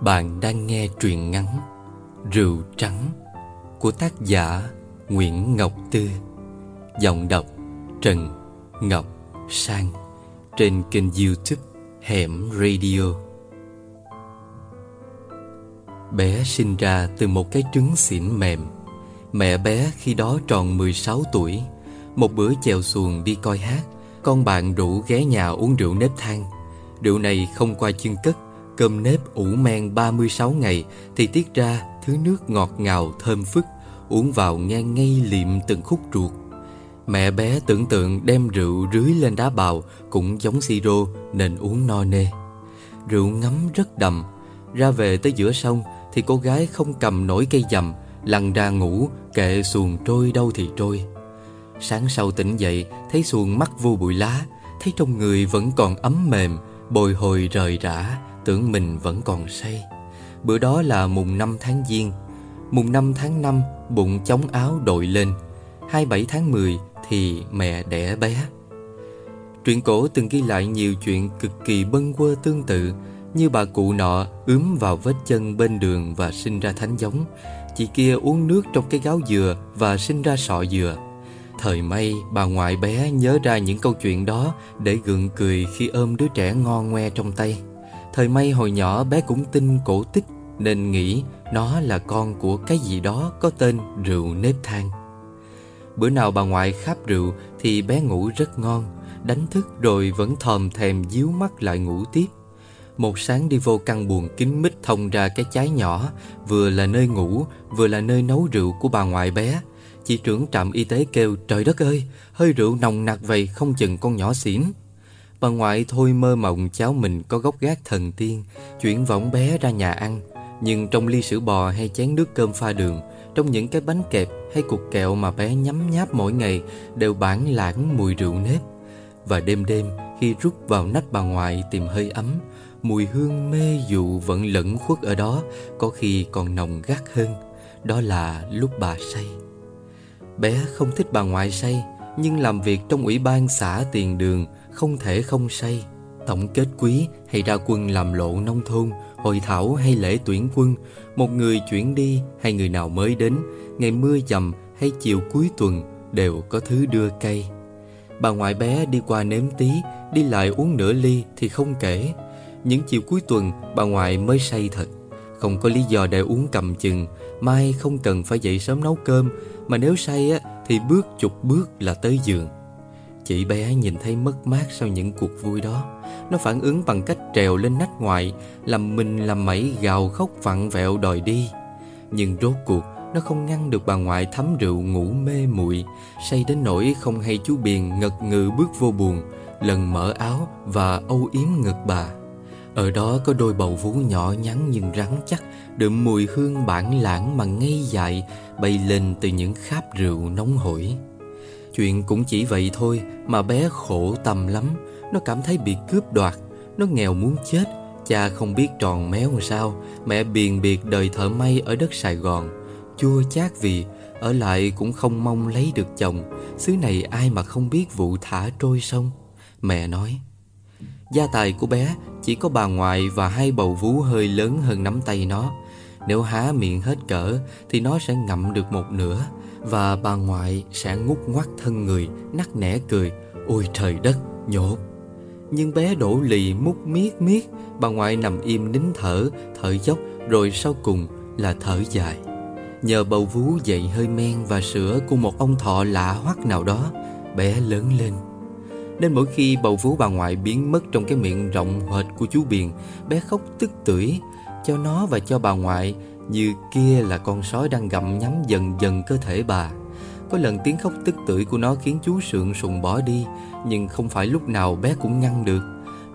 Bạn đang nghe truyện ngắn Rượu Trắng của tác giả Nguyễn Ngọc Tư. Giọng đọc Trần Ngọc Sang. Trên kênh youtube Hẻm Radio. Bé sinh ra từ một cái trứng xỉn mềm. Mẹ bé khi đó tròn 16 tuổi. Một bữa chèo xuồng đi coi hát, Con bạn rủ ghé nhà uống rượu nếp than. Rượu này không qua chân cất Cơm nếp ủ men 36 ngày Thì tiết ra thứ nước ngọt ngào thơm phức, Uống vào nghe ngay liệm từng khúc ruột. Mẹ bé tưởng tượng đem rượu rưới lên đá bào Cũng giống siro nên uống no nê. Rượu ngấm rất đậm Ra về tới giữa sông Thì cô gái không cầm nổi cây dầm, Lăn ra ngủ Kệ xuồng trôi đâu thì trôi. Sáng sau tỉnh dậy, Thấy xuồng mắc vô bụi lá, Thấy trong người vẫn còn ấm mềm, Bồi hồi rời rã. Tưởng mình vẫn còn say. Bữa đó là mùng 5 tháng Giêng. Mùng 5 tháng 5 Bụng chống áo đội lên. 27 tháng 10 thì mẹ đẻ bé. Truyện cổ từng ghi lại nhiều chuyện cực kỳ bâng quơ tương tự, Như bà cụ nọ ướm vào vết chân bên đường và sinh ra thánh giống. Chị kia uống nước trong cái gáo dừa và sinh ra sọ dừa. Thời may, bà ngoại bé nhớ ra những câu chuyện đó Để gượng cười khi ôm đứa trẻ ngon ngoe trong tay. Thời may hồi nhỏ bé cũng tin cổ tích, Nên nghĩ nó là con của cái gì đó có tên rượu nếp than. Bữa nào bà ngoại kháp rượu thì bé ngủ rất ngon, Đánh thức rồi vẫn thòm thèm díu mắt lại ngủ tiếp. Một sáng đi vô căn buồng kín mít thông ra cái chái nhỏ, Vừa là nơi ngủ, vừa là nơi nấu rượu của bà ngoại bé. Chị trưởng trạm y tế kêu, trời đất ơi, Hơi rượu nồng nặc vậy, không chừng con nhỏ xỉn. Bà ngoại thôi mơ mộng cháu mình có gốc gác thần tiên, Chuyển võng bé ra nhà ăn. Nhưng trong ly sữa bò hay chén nước cơm pha đường, Trong những cái bánh kẹp hay cục kẹo mà bé nhấm nháp mỗi ngày Đều bản lãng mùi rượu nếp. Và đêm đêm, khi rút vào nách bà ngoại tìm hơi ấm, Mùi hương mê dụ vẫn lẫn khuất ở đó, Có khi còn nồng gắt hơn. Đó là lúc bà say. Bé không thích bà ngoại say, Nhưng làm việc trong ủy ban xã tiền đường không thể không say. Tổng kết quý hay ra quân làm lộ nông thôn Hội thảo hay lễ tuyển quân Một người chuyển đi hay người nào mới đến Ngày mưa dầm hay chiều cuối tuần Đều có thứ đưa cây. Bà ngoại bé đi qua nếm tí Đi lại uống nửa ly thì không kể. Những chiều cuối tuần bà ngoại mới say thật. Không có lý do để uống cầm chừng Mai không cần phải dậy sớm nấu cơm Mà nếu say á, thì bước chục bước là tới giường. Chị bé nhìn thấy mất mát sau những cuộc vui đó. Nó phản ứng bằng cách trèo lên nách ngoại Làm mình làm mẩy gào khóc vặn vẹo đòi đi. Nhưng rốt cuộc, Nó không ngăn được bà ngoại thấm rượu ngủ mê muội. Say đến nỗi không hay chú Biền ngật ngừ bước vô buồn, Lần mở áo và âu yếm ngực bà. Ở đó có đôi bầu vú nhỏ nhắn nhưng rắn chắc, Đượm mùi hương bản lãng mà ngây dại, Bay lên từ những kháp rượu nóng hổi. Chuyện cũng chỉ vậy thôi, mà bé khổ tâm lắm. Nó cảm thấy bị cướp đoạt, Nó nghèo muốn chết. Cha không biết tròn méo làm sao, Mẹ biền biệt đời thợ may ở đất Sài Gòn. Chua chát vì Ở lại cũng không mong lấy được chồng. Xứ này ai mà không biết vụ thả trôi sông. Mẹ nói, Gia tài của bé, chỉ có bà ngoại và hai bầu vú hơi lớn hơn nắm tay nó. Nếu há miệng hết cỡ, Thì nó sẽ ngậm được một nửa và bà ngoại sẽ ngút ngoắt thân người, Nắc nẻ cười, Ôi trời đất nhột Nhưng bé đổ lì mút miết miết, Bà ngoại nằm im nín thở Thở dốc, rồi sau cùng là thở dài. Nhờ bầu vú dậy hơi men và sữa của một ông thọ lạ hoắc nào đó, Bé lớn lên. Nên mỗi khi bầu vú bà ngoại biến mất trong cái miệng rộng hệt của chú Biền Bé khóc tức tưởi, Cho nó và cho bà ngoại như kia là con sói đang gặm nhắm dần dần cơ thể bà. Có lần tiếng khóc tức tưởi của nó khiến chú Sượng sùng bỏ đi, Nhưng không phải lúc nào bé cũng ngăn được.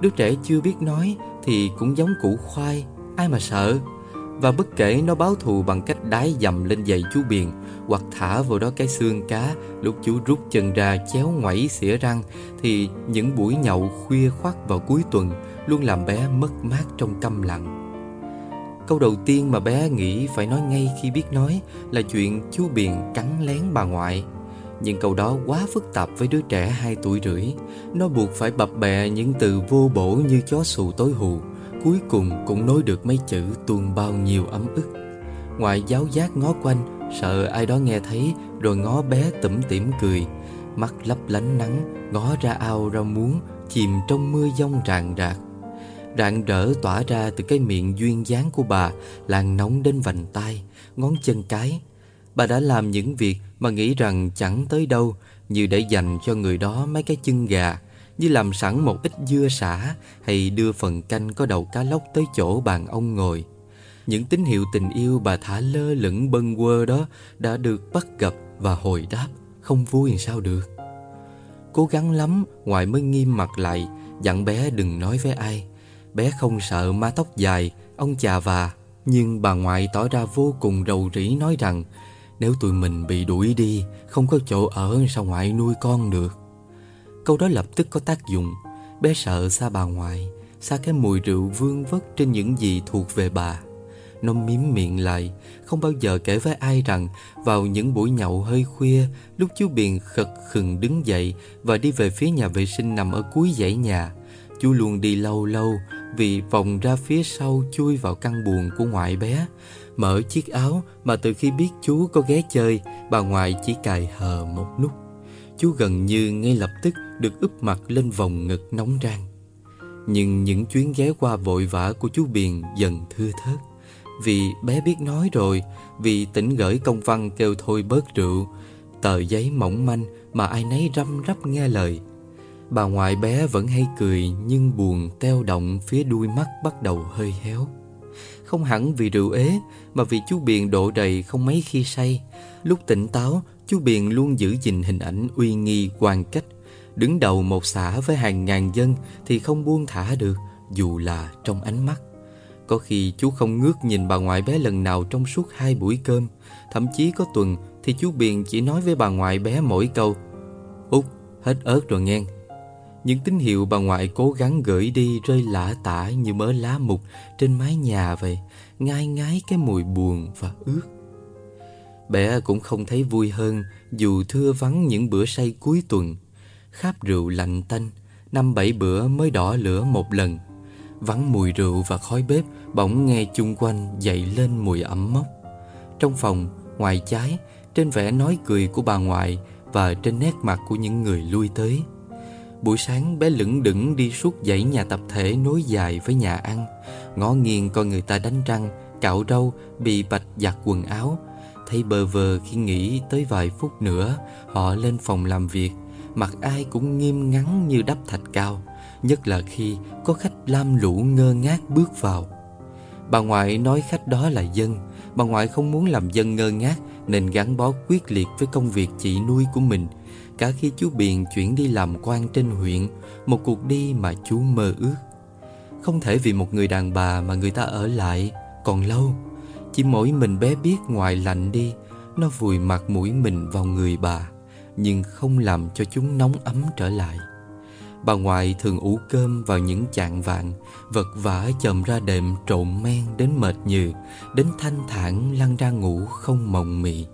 Đứa trẻ chưa biết nói thì cũng giống củ khoai, Ai mà sợ? Và bất kể nó báo thù bằng cách đái dầm lên giày chú Biền Hoặc thả vào đó cái xương cá Lúc chú rút chân ra chéo ngoảy xỉa răng Thì những buổi nhậu khuya khoắt vào cuối tuần Luôn làm bé mất mát trong câm lặng. Câu đầu tiên mà bé nghĩ phải nói ngay khi biết nói là chuyện chú Biền cắn lén bà ngoại. Nhưng câu đó quá phức tạp với đứa trẻ 2 tuổi rưỡi. Nó buộc phải bập bẹ những từ vô bổ như chó xù tối hù. cuối cùng cũng nói được mấy chữ tuôn bao nhiêu ấm ức Ngoại giáo giác ngó quanh, Sợ ai đó nghe thấy, Rồi ngó bé tủm tỉm cười Mắt lấp lánh nắng, Ngó ra ao ra muốn Chìm trong mưa giông ràng rạc Rạng rỡ tỏa ra từ cái miệng duyên dáng của bà Làn nóng đến vành tay Ngón chân cái. Bà đã làm những việc mà nghĩ rằng chẳng tới đâu, Như để dành cho người đó mấy cái chân gà, Như làm sẵn một ít dưa xả Hay đưa phần canh có đầu cá lóc tới chỗ bàn ông ngồi. Những tín hiệu tình yêu bà thả lơ lửng bâng quơ đó Đã được bắt gặp và hồi đáp, Không vui sao được. Cố gắng lắm, Ngoại mới nghiêm mặt lại, Dặn bé đừng nói với ai. Bé không sợ ma tóc dài, Ông chà và, Nhưng bà ngoại tỏ ra vô cùng rầu rĩ nói rằng, Nếu tụi mình bị đuổi đi, Không có chỗ ở sao ngoại nuôi con được? Câu đó lập tức có tác dụng. Bé sợ xa bà ngoại, Xa cái mùi rượu vương vất trên những gì thuộc về bà. Nó miếm miệng lại, Không bao giờ kể với ai rằng Vào những buổi nhậu hơi khuya, Lúc chú Biền khật khừng đứng dậy Và đi về phía nhà vệ sinh nằm ở cuối dãy nhà Chú luôn đi lâu lâu, Vì vòng ra phía sau chui vào căn buồng của ngoại bé. Mở chiếc áo mà từ khi biết chú có ghé chơi, Bà ngoại chỉ cài hờ một nút. Chú gần như ngay lập tức được úp mặt lên vòng ngực nóng rang. Nhưng những chuyến ghé qua vội vã của chú Biền dần thưa thớt. Vì bé biết nói rồi, Vì tỉnh gửi công văn kêu thôi bớt rượu, Tờ giấy mỏng manh mà ai nấy răm rắp nghe lời. Bà ngoại bé vẫn hay cười nhưng buồn teo động phía đuôi mắt bắt đầu hơi héo. Không hẳn vì rượu ế mà vì chú Biền độ đầy không mấy khi say. Lúc tỉnh táo, chú Biền luôn giữ gìn hình ảnh uy nghi quan cách. Đứng đầu một xã với hàng ngàn dân thì không buông thả được dù là trong ánh mắt. Có khi chú không ngước nhìn bà ngoại bé lần nào trong suốt hai buổi cơm. Thậm chí có tuần thì chú Biền chỉ nói với bà ngoại bé mỗi câu Út, hết ớt rồi nghe những tín hiệu bà ngoại cố gắng gửi đi rơi lả tả như mớ lá mục trên mái nhà vậy, ngai ngái cái mùi buồn và ướt. Bé cũng không thấy vui hơn dù thưa vắng những bữa say cuối tuần. Kháp rượu lạnh tanh, năm bảy bữa mới đỏ lửa một lần. Vắng mùi rượu và khói bếp bỗng nghe chung quanh dậy lên mùi ẩm mốc. Trong phòng, ngoài trái, trên vẻ nói cười của bà ngoại và trên nét mặt của những người lui tới. Buổi sáng bé lững đững đi suốt dãy nhà tập thể nối dài với nhà ăn. Ngó nghiêng coi người ta đánh răng, cạo râu, bị bạch giặt quần áo. Thấy bờ vờ khi nghĩ tới vài phút nữa Họ lên phòng làm việc. Mặt ai cũng nghiêm ngắn như đắp thạch cao Nhất là khi có khách lam lũ ngơ ngác bước vào. Bà ngoại nói khách đó là dân. Bà ngoại không muốn làm dân ngơ ngác Nên gắn bó quyết liệt với công việc chị nuôi của mình. Cả khi chú Biền chuyển đi làm quan trên huyện, Một cuộc đi mà chú mơ ước. Không thể vì một người đàn bà mà người ta ở lại, Còn lâu. Chỉ mỗi mình bé biết ngoài lạnh đi, Nó vùi mặt mũi mình vào người bà, Nhưng không làm cho chúng nóng ấm trở lại. Bà ngoại thường ủ cơm vào những chạng vạn Vật vã chầm ra đệm trộn men đến mệt nhừ, Đến thanh thản lăn ra ngủ không mộng mị.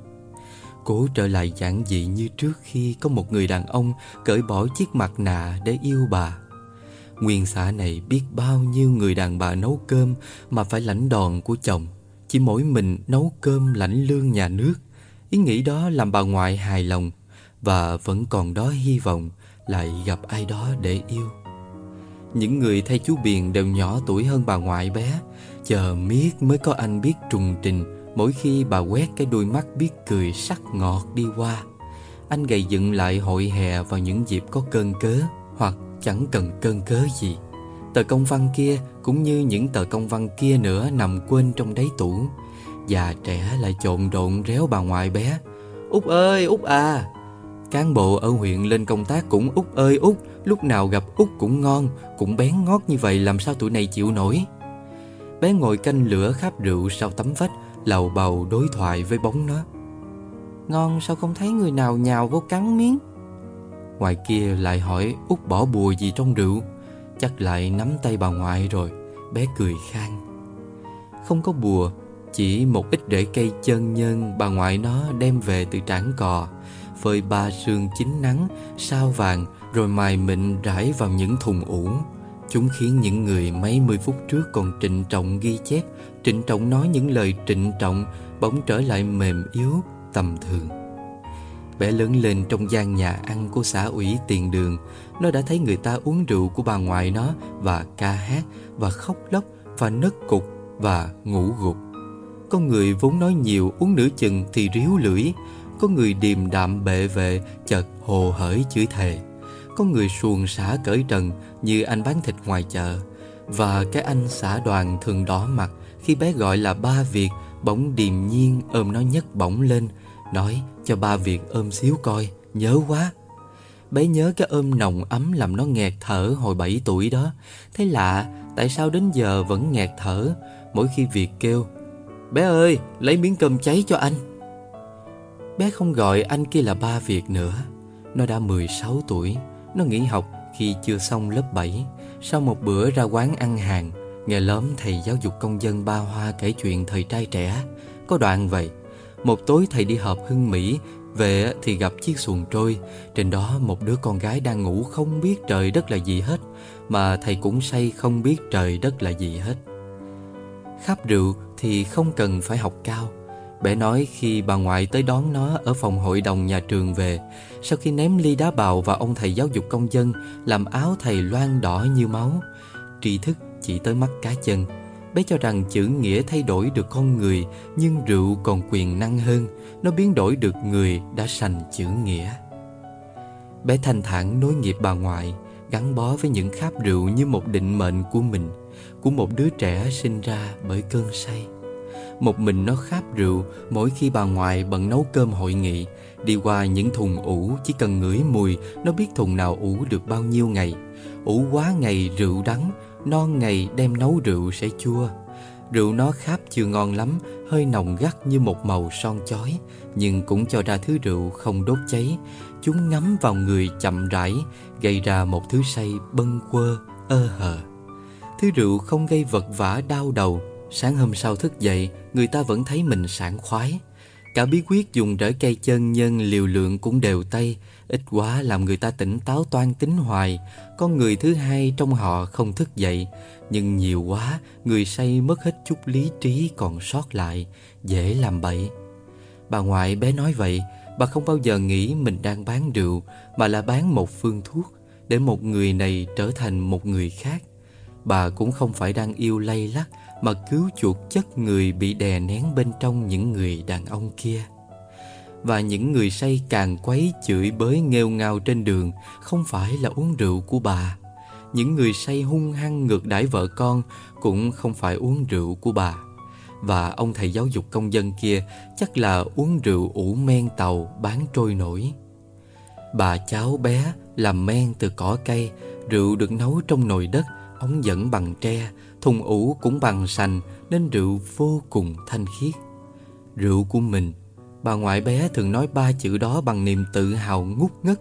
Cố trở lại giản dị như trước khi có một người đàn ông cởi bỏ chiếc mặt nạ để yêu bà. Nguyên xã này biết bao nhiêu người đàn bà nấu cơm mà phải lãnh đòn của chồng. Chỉ mỗi mình nấu cơm lãnh lương nhà nước. Ý nghĩ đó làm bà ngoại hài lòng và vẫn còn đó hy vọng lại gặp ai đó để yêu. Những người thay chú Biền đều nhỏ tuổi hơn bà ngoại bé, chờ miết mới có anh biết trùng trình Mỗi khi bà quét cái đôi mắt biết cười sắc ngọt đi qua, Anh gầy dựng lại hội hè vào những dịp có cơn cớ Hoặc chẳng cần cơn cớ gì. Tờ công văn kia cũng như những tờ công văn kia nữa nằm quên trong đáy tủ. Già trẻ lại trộn rộn réo bà ngoại bé. Út ơi, Út à! Cán bộ ở huyện lên công tác cũng, Út ơi, Út, Lúc nào gặp Út cũng ngon, Cũng bén ngót như vậy làm sao tụi này chịu nổi? Bé ngồi canh lửa khắp rượu sau tấm vách lầu bầu đối thoại với bóng nó. Ngon sao không thấy người nào nhào vô cắn miếng? Ngoài kia lại hỏi út bỏ bùa gì trong rượu Chắc lại nắm tay bà ngoại rồi Bé cười khang. Không có bùa Chỉ một ít rễ cây chân nhân Bà ngoại nó đem về từ trảng cò Phơi ba sương chín nắng Sao vàng Rồi mài mịn rải vào những thùng ủ Chúng khiến những người mấy mươi phút trước còn trịnh trọng ghi chép Trịnh trọng nói những lời trịnh trọng Bỗng trở lại mềm yếu, tầm thường. Bé lớn lên trong gian nhà ăn của xã ủy tiền đường. Nó đã thấy người ta uống rượu của bà ngoại nó Và ca hát Và khóc lóc Và nấc cục Và ngủ gục. Có người vốn nói nhiều uống nửa chừng thì ríu lưỡi. Có người điềm đạm bệ vệ Chợt hồ hởi chửi thề. Có người xuồng xả cởi trần Như anh bán thịt ngoài chợ. Và cái anh xã đoàn thường đỏ mặt Khi bé gọi là ba Việt Bỗng điềm nhiên ôm nó nhấc bổng lên, Nói, cho ba Việt ôm xíu coi, Nhớ quá. Bé nhớ cái ôm nồng ấm làm nó nghẹt thở hồi 7 tuổi đó. Thấy lạ, Tại sao đến giờ vẫn nghẹt thở Mỗi khi Việt kêu, Bé ơi, lấy miếng cơm cháy cho anh. Bé không gọi anh kia là ba Việt nữa. Nó đã 16 tuổi. Nó nghỉ học khi chưa xong lớp 7 Sau một bữa ra quán ăn hàng, Nghe lớn thầy giáo dục công dân ba hoa kể chuyện thời trai trẻ. Có đoạn vậy, một tối thầy đi họp hưng Mỹ, Về thì gặp chiếc xuồng trôi. Trên đó một đứa con gái đang ngủ không biết trời đất là gì hết, Mà thầy cũng say không biết trời đất là gì hết. Khắp rượu thì không cần phải học cao Bé nói khi bà ngoại tới đón nó ở phòng hội đồng nhà trường về, Sau khi ném ly đá bào vào ông thầy giáo dục công dân, Làm áo thầy loang đỏ như máu. Tri thức chỉ tới mắt cá chân. Bé cho rằng chữ nghĩa thay đổi được con người, Nhưng rượu còn quyền năng hơn. Nó biến đổi được người đã sành chữ nghĩa. Bé thanh thản nối nghiệp bà ngoại, Gắn bó với những kháp rượu như một định mệnh của mình, Của một đứa trẻ sinh ra bởi cơn say. Một mình nó kháp rượu Mỗi khi bà ngoại bận nấu cơm hội nghị. Đi qua những thùng ủ Chỉ cần ngửi mùi Nó biết thùng nào ủ được bao nhiêu ngày. Ủ quá ngày rượu đắng Non ngày đem nấu rượu sẽ chua. Rượu nó kháp chưa ngon lắm Hơi nồng gắt như một màu son chói Nhưng cũng cho ra thứ rượu không đốt cháy. Chúng ngắm vào người chậm rãi Gây ra một thứ say bâng quơ, ơ hờ. Thứ rượu không gây vật vã đau đầu Sáng hôm sau thức dậy, Người ta vẫn thấy mình sảng khoái. Cả bí quyết dùng rễ cây chân nhân liều lượng cũng đều tay, Ít quá làm người ta tỉnh táo toan tính hoài. Con người thứ hai trong họ không thức dậy, Nhưng nhiều quá, Người say mất hết chút lý trí còn sót lại, Dễ làm bậy. Bà ngoại bé nói vậy, Bà không bao giờ nghĩ mình đang bán rượu, Mà là bán một phương thuốc Để một người này trở thành một người khác. Bà cũng không phải đang yêu lay lắc mà cứu chuộc chất người bị đè nén bên trong những người đàn ông kia. Và những người say càng quấy chửi bới nghêu ngao trên đường Không phải là uống rượu của bà. Những người say hung hăng ngược đãi vợ con Cũng không phải uống rượu của bà. Và ông thầy giáo dục công dân kia Chắc là uống rượu ủ men tàu bán trôi nổi. Bà cháu bé làm men từ cỏ cây, Rượu được nấu trong nồi đất, Ống dẫn bằng tre Thùng ủ cũng bằng sành Nên rượu vô cùng thanh khiết. Rượu của mình Bà ngoại bé thường nói ba chữ đó bằng niềm tự hào ngút ngất.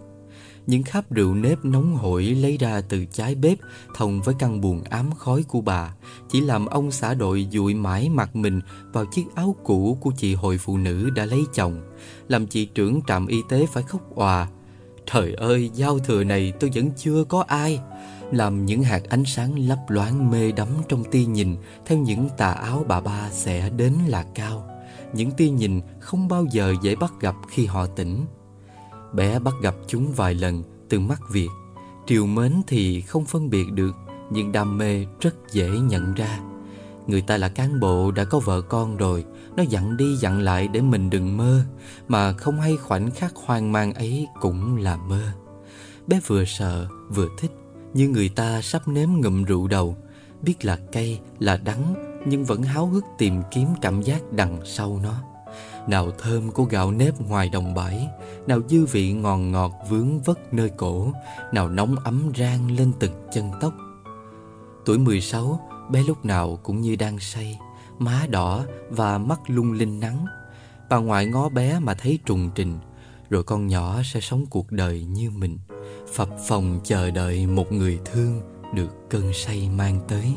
Những kháp rượu nếp nóng hổi lấy ra từ trái bếp Thông với căn buồn ám khói của bà. Chỉ làm ông xã đội dụi mãi mặt mình Vào chiếc áo cũ của chị hội phụ nữ đã lấy chồng. Làm chị trưởng trạm y tế phải khóc òa. Trời ơi, giao thừa này tôi vẫn chưa có ai. Làm những hạt ánh sáng lấp loáng mê đắm trong tia nhìn Theo những tà áo bà ba sẽ đến là cao những tia nhìn không bao giờ dễ bắt gặp khi họ tỉnh. Bé bắt gặp chúng vài lần từ mắt Việt. Triều mến thì không phân biệt được, nhưng đam mê rất dễ nhận ra. Người ta là cán bộ đã có vợ con rồi, nó dặn đi dặn lại để mình đừng mơ, mà không hay khoảnh khắc hoang mang ấy cũng là mơ. Bé vừa sợ, vừa thích, như người ta sắp nếm ngụm rượu đầu, biết là cay, là đắng nhưng vẫn háo hức tìm kiếm cảm giác đằng sau nó. Nào thơm của gạo nếp ngoài đồng bãi, nào dư vị ngọt ngọt vướng vất nơi cổ, nào nóng ấm rang lên từng chân tóc. Tuổi 16, bé lúc nào cũng như đang say, má đỏ và mắt lung linh nắng. Bà ngoại ngó bé mà thấy trùng trình, rồi con nhỏ sẽ sống cuộc đời như mình, phập phòng chờ đợi một người thương được cơn say mang tới.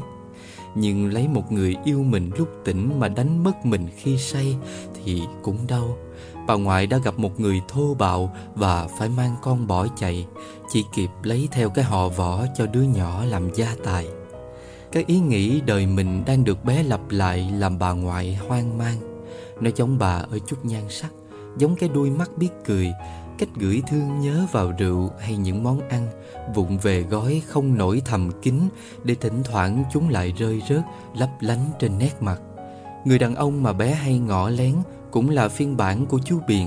Nhưng lấy một người yêu mình lúc tỉnh Mà đánh mất mình khi say Thì cũng đau. Bà ngoại đã gặp một người thô bạo Và phải mang con bỏ chạy, Chỉ kịp lấy theo cái họ võ Cho đứa nhỏ làm gia tài. Cái ý nghĩ đời mình đang được bé lặp lại Làm bà ngoại hoang mang. Nó giống bà ở chút nhan sắc, Giống cái đuôi mắt biết cười Cách gửi thương nhớ vào rượu hay những món ăn, Vụng về gói không nổi thầm kín Để thỉnh thoảng chúng lại rơi rớt, Lấp lánh trên nét mặt. Người đàn ông mà bé hay ngỏ lén Cũng là phiên bản của chú Biền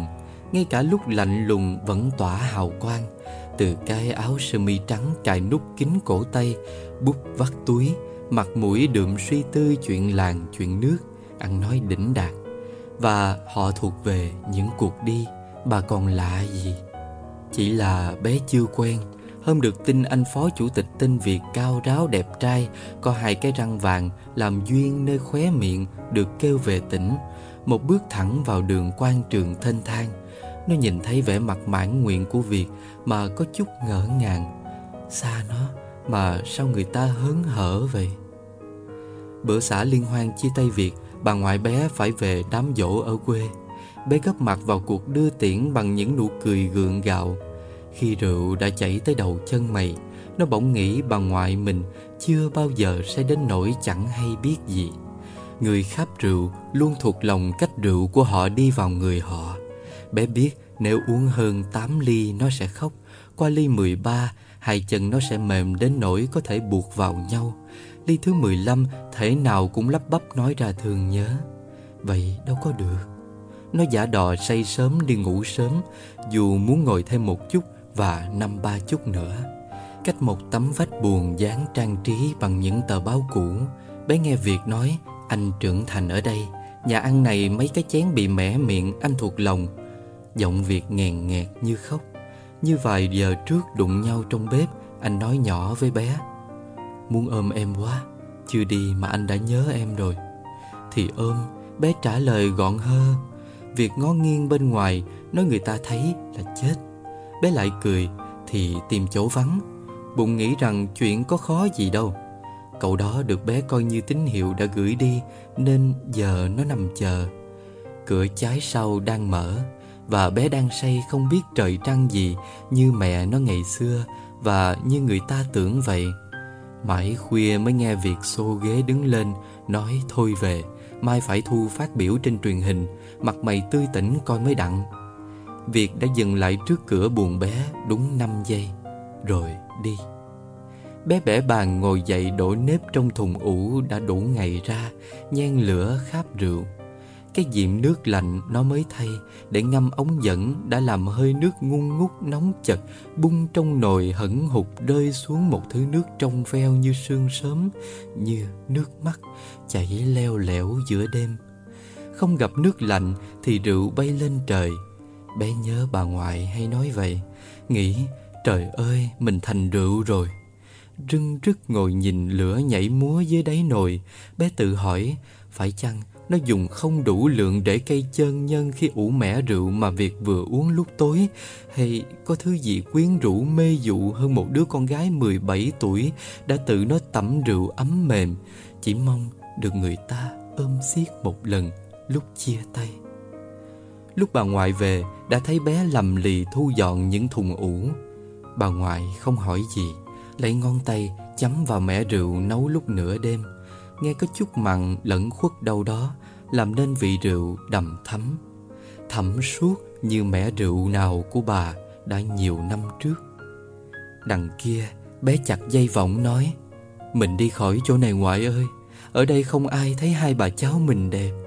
Ngay cả lúc lạnh lùng vẫn tỏa hào quang, Từ cái áo sơ mi trắng cài nút kín cổ tay Bút vắt túi, Mặt mũi đượm suy tư chuyện làng, chuyện nước, Ăn nói đỉnh đạt Và họ thuộc về những cuộc đi Bà còn lạ gì? Chỉ là bé chưa quen. Hôm được tin anh phó chủ tịch tinh Việt cao ráo đẹp trai, Có hai cái răng vàng làm duyên nơi khóe miệng Được kêu về tỉnh. Một bước thẳng vào đường quan trường thênh thang. Nó nhìn thấy vẻ mặt mãn nguyện của Việt Mà có chút ngỡ ngàng. Xa nó, mà sao người ta hớn hở vậy? Bữa xã liên hoan chia tay Việt Bà ngoại bé phải về đám dỗ ở quê. Bé gấp mặt vào cuộc đưa tiễn bằng những nụ cười gượng gạo. Khi rượu đã chảy tới đầu chân mày, Nó bỗng nghĩ bà ngoại mình chưa bao giờ sẽ đến nỗi chẳng hay biết gì. Người khắp rượu luôn thuộc lòng cách rượu của họ đi vào người họ. Bé biết nếu uống hơn 8 ly nó sẽ khóc, Qua ly 13 hai chân nó sẽ mềm đến nỗi có thể buộc vào nhau. Ly thứ 15 thể nào cũng lắp bắp nói ra thương nhớ. Vậy đâu có được nó giả đò say sớm đi ngủ sớm, Dù muốn ngồi thêm một chút Và năm ba chút nữa. Cách một tấm vách buồn dán trang trí Bằng những tờ báo cũ. Bé nghe Việt nói, Anh trưởng thành ở đây. Nhà ăn này mấy cái chén bị mẻ miệng, Anh thuộc lòng. Giọng Việt nghèn nghẹt như khóc. Như vài giờ trước đụng nhau trong bếp, Anh nói nhỏ với bé, Muốn ôm em quá, Chưa đi mà anh đã nhớ em rồi. Thì ôm, Bé trả lời gọn hơ Việc ngó nghiêng bên ngoài Nói người ta thấy là chết. Bé lại cười, Thì tìm chỗ vắng. Bụng nghĩ rằng chuyện có khó gì đâu. Cậu đó được bé coi như tín hiệu đã gửi đi, Nên giờ nó nằm chờ. Cửa trái sau đang mở, Và bé đang say không biết trời trăng gì Như mẹ nó ngày xưa Và như người ta tưởng vậy. Mãi khuya mới nghe việc xô ghế đứng lên, Nói thôi về. Mai phải thu phát biểu trên truyền hình, Mặt mày tươi tỉnh coi mới đặng. Việc đã dừng lại trước cửa buồn bé Đúng 5 giây, Rồi đi. Bé bẻ bàn ngồi dậy đổ nếp trong thùng ủ Đã đủ ngày ra, Nhen lửa kháp rượu. Cái diệm nước lạnh nó mới thay, Để ngâm ống dẫn Đã làm hơi nước ngung ngút nóng chật, Bung trong nồi hẩn hụt Rơi xuống một thứ nước trong veo như sương sớm, Như nước mắt Chảy leo lẻo giữa đêm. Không gặp nước lạnh thì rượu bay lên trời. Bé nhớ bà ngoại hay nói vậy, Nghĩ, trời ơi, mình thành rượu rồi. Rưng rức ngồi nhìn lửa nhảy múa dưới đáy nồi, Bé tự hỏi, Phải chăng nó dùng không đủ lượng để cây chân nhân khi ủ mẻ rượu mà việc vừa uống lúc tối. Hay có thứ gì quyến rũ, mê dụ hơn một đứa con gái 17 tuổi Đã tự nó tẩm rượu ấm mềm. Chỉ mong được người ta ôm siết một lần, lúc chia tay. Lúc bà ngoại về, đã thấy bé lầm lì thu dọn những thùng ủ. Bà ngoại không hỏi gì, Lấy ngón tay chấm vào mẻ rượu nấu lúc nửa đêm. Nghe có chút mặn lẫn khuất đâu đó, Làm nên vị rượu đầm thấm Thấm suốt như mẻ rượu nào của bà đã nhiều năm trước. Đằng kia, bé chặt dây vọng nói, Mình đi khỏi chỗ này ngoại ơi, Ở đây không ai thấy hai bà cháu mình đẹp.